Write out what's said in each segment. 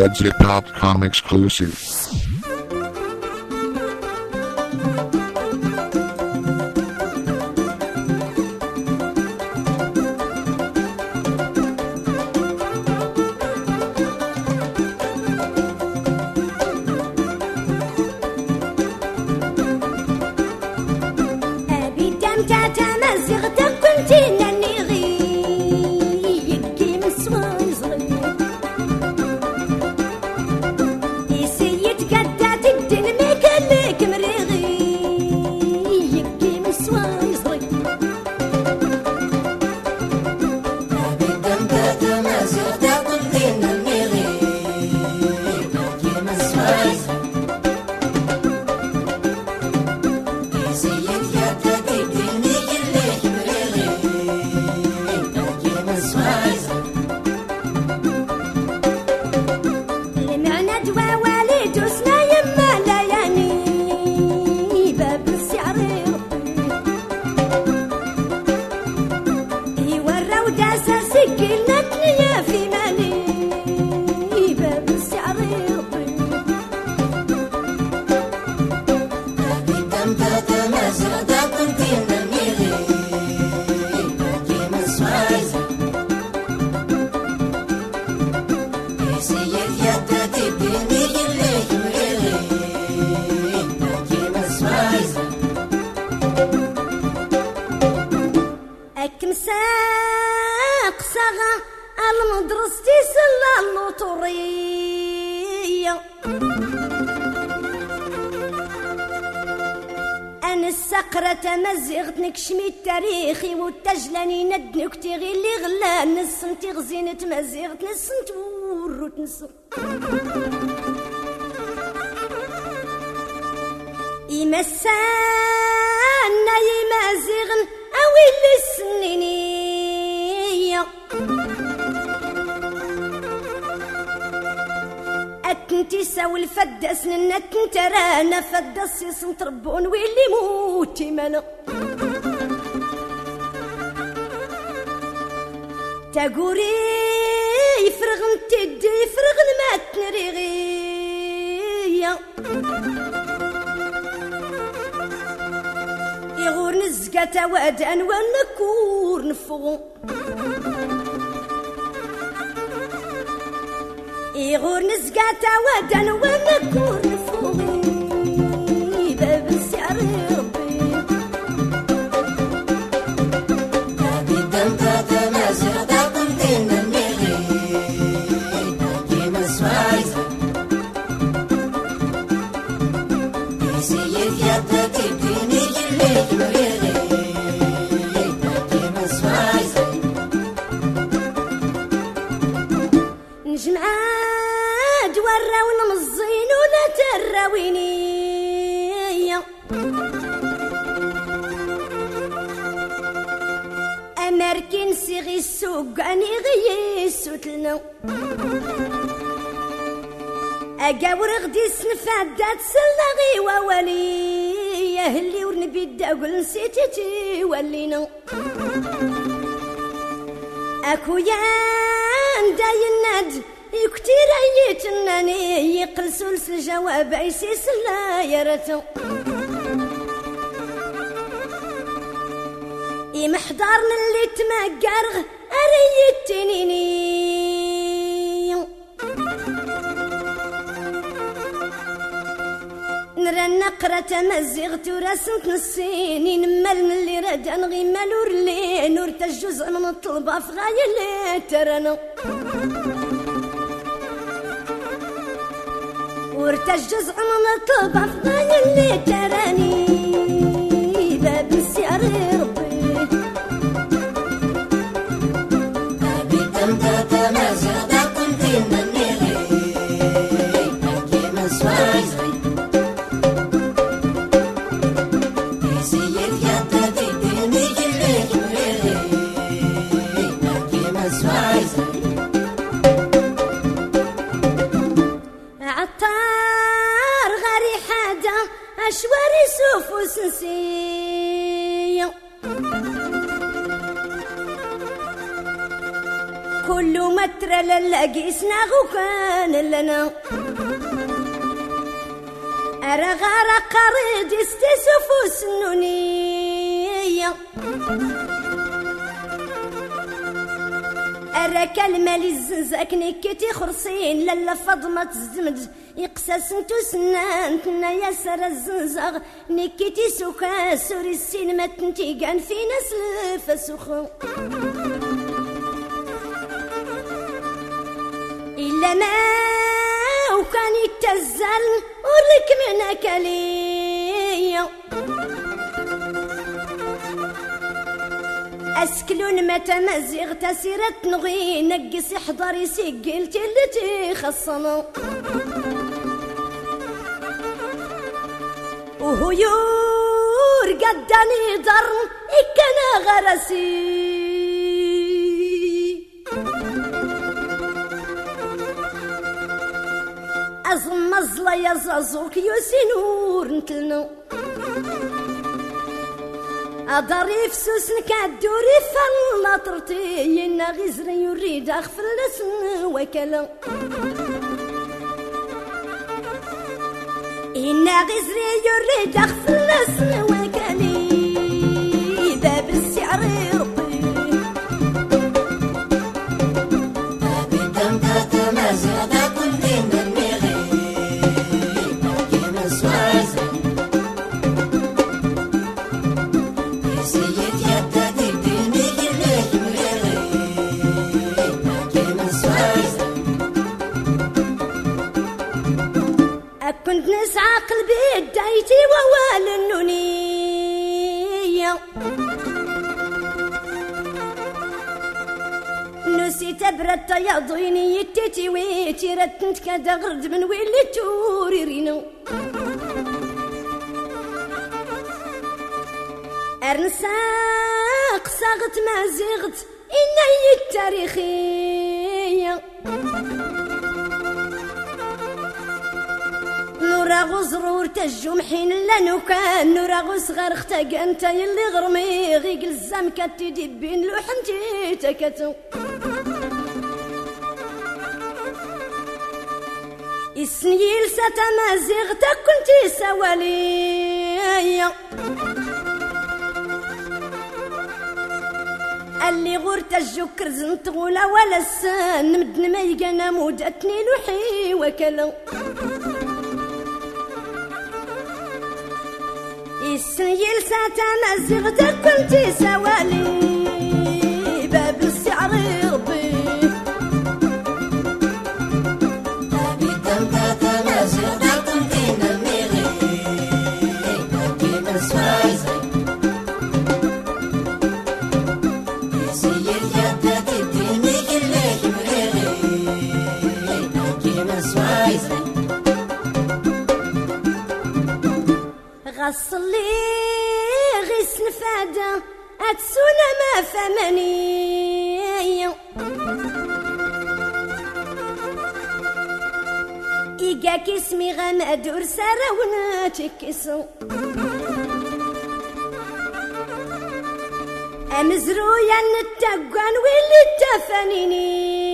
EdZip.com exclusive. المدرستي سلا اللوطورية أنا السقرة مزغت نكشمي التاريخي والتجلاني ندنك تغي اللي غلا نسن تغزين تمزغت نسن توروت نسن. يمسانا يمازغن أوي السنينية أتنتي ساوي الفدس ننت ترانا فدس يسن تربون ويلي موتي مانا تاقوري يفرغن تدي يفرغن ما تنريغية يغور نزقة وادان ونكور نفو يغور نزقة وادان ونكور نفو باب أقاور غدي سنفادات سلاغي ووالي يهلي ورنبي الداقل نسيتي ولينا. أكويا داين ناد يكتير أيت الناني يقل سلس الجواب يسيس لا يرتو يمحضرنا اللي تمقرغ أريتنيني نرى النقرة مزغت ورسمت نسيني نمل من اللي راد نغي مال ورلي نور الجزء من الطلبة في غاية اللي ترنا ورت الجزء من الطلبة في اللي تراني وسنسية كل للاقي سناغ وكان لنا. أرغار قريد استسفو سنونية. أرى كلمة للزنزاك نكتي خرصين للا فضمة الزمد يقسس انتو سنان. تنا ياسر الزنزاغ. نكتي سوكا سوري السينما تنتي كان في ناس الفسخو إلا ما وكان يتزل ورك من كليه أسكلون ما تمزغ تسيرة نغي نقص يحضر سجل تلتي خصنا وهو يور قدني در إكنا غرسي. أزم مزلا يا زازوك يوسينور نتلنو أضري فسوس كدوري فلا طرتي إنا غزري يريد أغفل لسن وكلا. إنا غزري يريد أغفل لسن وكلي باب السعر ربي بدم تتمازغ دا كنت نميغي كيما سوازن يسيت نسيت برد تياضيني يتيتي ويتي رتنت كدا غرد من ويلي توري رينو أرنساق ساغت ما زغت إني التاريخية. نورا غزرور تجم حين لانو كان نورا غصغر أختك انت يلي غرمي غيق الزام كتي دبين لو حنتي تكتو. السنيل ستمازيغ كنتي سوالي. اللي غورت الجكر زنت غولا ولا السن مدن ما يقنا مودتني لوحي وكلو السيل ستمزغ كنتي سوالي. ما فمني إيقا كسمي غنادور سراونا تكسو أمزرويا نتاقوان ويلي التفانيني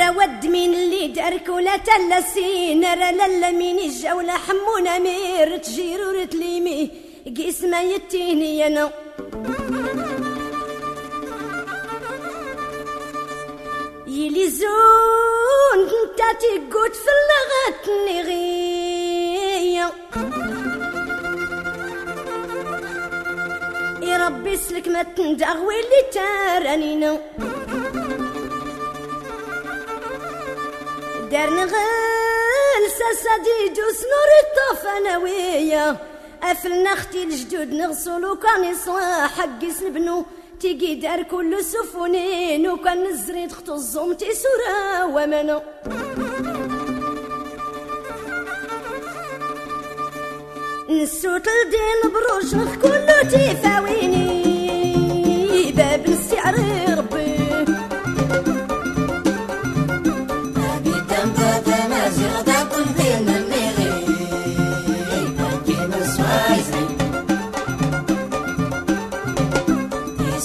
الرود من اللي دارك ولا تلسين را لالا من الجولة حمونا مير تجير ورتليمي قيس ما يتيني أنا. يلي زون انت تقود في اللغات نغية يا ربي سلك ما تندغ واللي تارانينا. دار نغال ساساديد وسنور الطفنوية أفلنا أختي الجدود نغسل وكان يصلاح حق سنبنو تيجي دار كل سفنين وكان نزريد خطو الزوم تيسورا ومنو. نسوت الدين بروج كله تيفاويني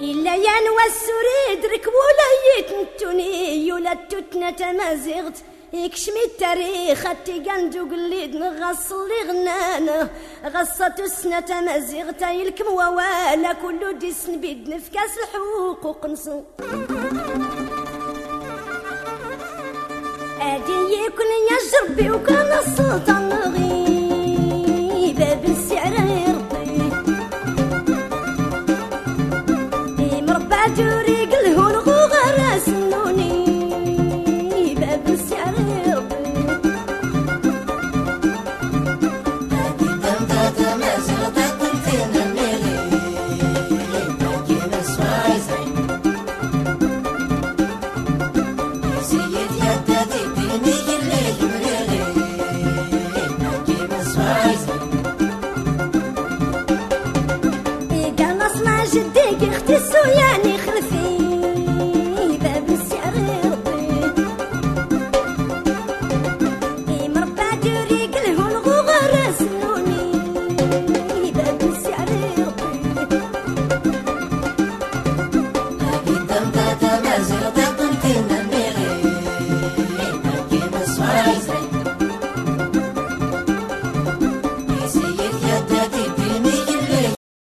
إلا ينوى السريد ركبوا يتنتوني ولا التوتنة تمازغت. يكشمي التاريخ التيقندو قليد نغص اللي غنانا. غصت السنة تمازغت يلكم ووالا. كله ديسن بيد نفكاس الحقوق وقنصو. أدي يكون يا جربي وكان السلطان.